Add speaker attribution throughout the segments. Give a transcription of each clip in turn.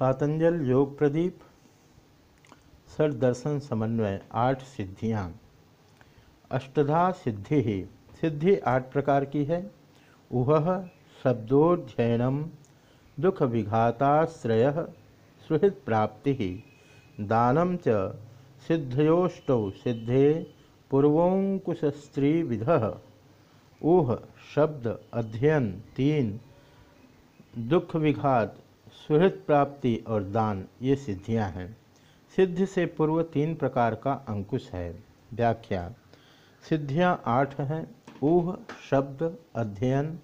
Speaker 1: पातंजल योग प्रदीप, सर दर्शन समन्वय, आठ सिद्धियाँ। अष्टधा सिद्धि ही, सिद्धि आठ प्रकार की है। उह शब्दोध्ययनम, दुख विघाताश्रय, सुहृद प्राप्ति ही। दानम च, सिद्धयोष्टौ सिद्धे पूर्वोकुशस्त्री विध ऊह शब्द अध्ययन, तीन, दुख विघात सुहृद प्राप्ति और दान, ये सिद्धियाँ हैं। सिद्धि से पूर्व तीन प्रकार का अंकुश है। व्याख्या, सिद्धियाँ आठ हैं, ऊह, शब्द, अध्ययन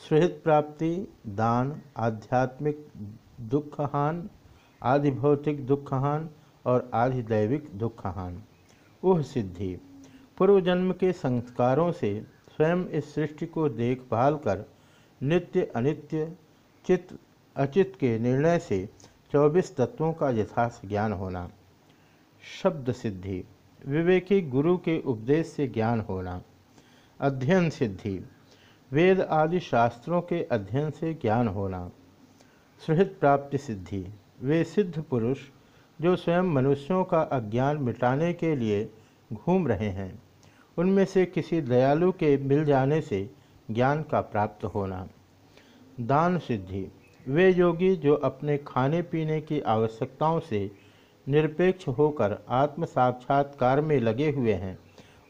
Speaker 1: सुहृद प्राप्ति, दान, आध्यात्मिक दुखहान आधि भौतिक दुखहान और आधि दैविक दुखहान। ऊह सिद्धि, पूर्व जन्म के संस्कारों से स्वयं इस सृष्टि को देखभाल कर नित्य अनित्य, चित्त अचित के निर्णय से 24 तत्वों का यथार्थ ज्ञान होना। शब्द सिद्धि, विवेकी गुरु के उपदेश से ज्ञान होना। अध्ययन सिद्धि, वेद आदि शास्त्रों के अध्ययन से ज्ञान होना। सुहृद प्राप्ति सिद्धि, वे सिद्ध पुरुष जो स्वयं मनुष्यों का अज्ञान मिटाने के लिए घूम रहे हैं, उनमें से किसी दयालु के मिल जाने से ज्ञान का प्राप्त होना। दान सिद्धि वे योगी जो अपने खाने पीने की आवश्यकताओं से निरपेक्ष होकर आत्म साक्षात्कार में लगे हुए हैं।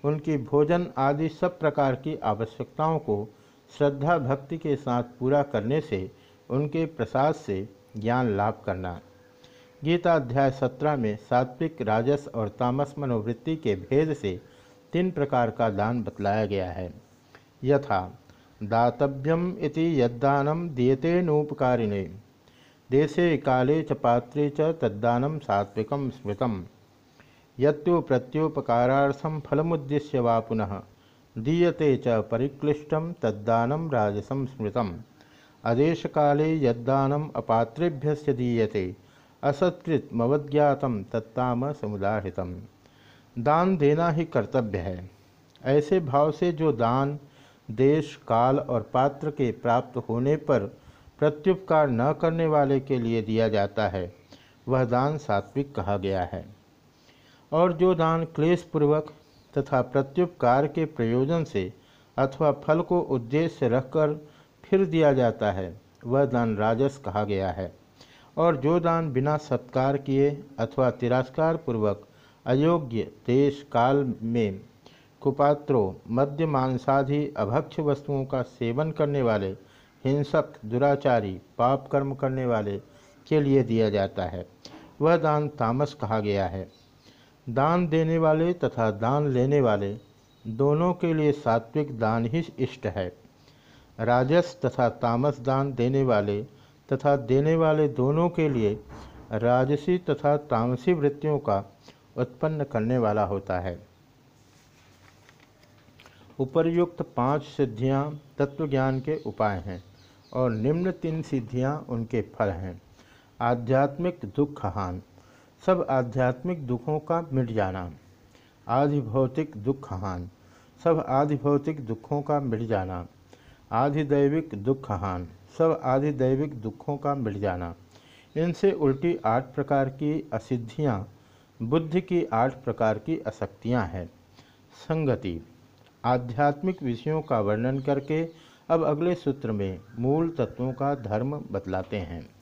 Speaker 1: उनकी भोजन आदि सब प्रकार की आवश्यकताओं को श्रद्धा भक्ति के साथ पूरा करने से उनके प्रसाद से ज्ञान लाभ करना। गीता अध्याय सत्रह में सात्विक, राजस और तामस मनोवृत्ति के भेद से तीन प्रकार का दान बतलाया गया है। यथा दातव्यम इति यद्दानम दीयतेनोपकारिणे देशे काले च पात्रे च तद्दानम सात्विक स्मृत यत्तु प्रत्युपकारार्थम फलमुद्देश्य पुनः। दीयते च परिक्लिष्टम तद्दानम राजसम स्मृत अदेश काले यद्दानम अपात्रेभ्य दीयते। असत्कृत मवज्ञात तत्ताम समुदाहृत दान देना ही कर्तव्य है। ऐसे भाव से जो दान देश, काल और पात्र के प्राप्त होने पर प्रत्युपकार न करने वाले के लिए दिया जाता है। वह दान सात्विक कहा गया है। और जो दान क्लेशपूर्वक तथा प्रत्युपकार के प्रयोजन से अथवा फल को उद्देश्य रखकर फिर दिया जाता है, वह दान राजस कहा गया है। और जो दान बिना सत्कार किए अथवा तिरस्कार पूर्वक अयोग्य देश, काल में कुपात्रों, मद्य मांसाधि अभक्ष वस्तुओं का सेवन करने वाले, हिंसक, दुराचारी, पाप कर्म करने वाले के लिए दिया जाता है। वह दान तामस कहा गया है। दान देने वाले तथा दान लेने वाले दोनों के लिए सात्विक दान ही इष्ट है। राजस तथा तामस दान देने वाले तथा देने वाले दोनों के लिए राजसी तथा तामसी वृत्तियों का उत्पन्न करने वाला होता है। उपर्युक्त पाँच सिद्धियाँ तत्वज्ञान के उपाय हैं और निम्न तीन सिद्धियाँ उनके फल हैं। आध्यात्मिक दुख हान। सब आध्यात्मिक दुखों का मिट जाना। आधि भौतिक दुख हान। सब आधि भौतिक दुखों का मिट जाना। आधिदैविक दुख हान। सब आधिदैविक दुखों का मिट जाना। इनसे उल्टी आठ प्रकार की असिद्धियाँ, बुद्धि की आठ प्रकार की अशक्तियाँ हैं। संगति। आध्यात्मिक विषयों का वर्णन करके अब अगले सूत्र में मूल तत्वों का धर्म बतलाते हैं।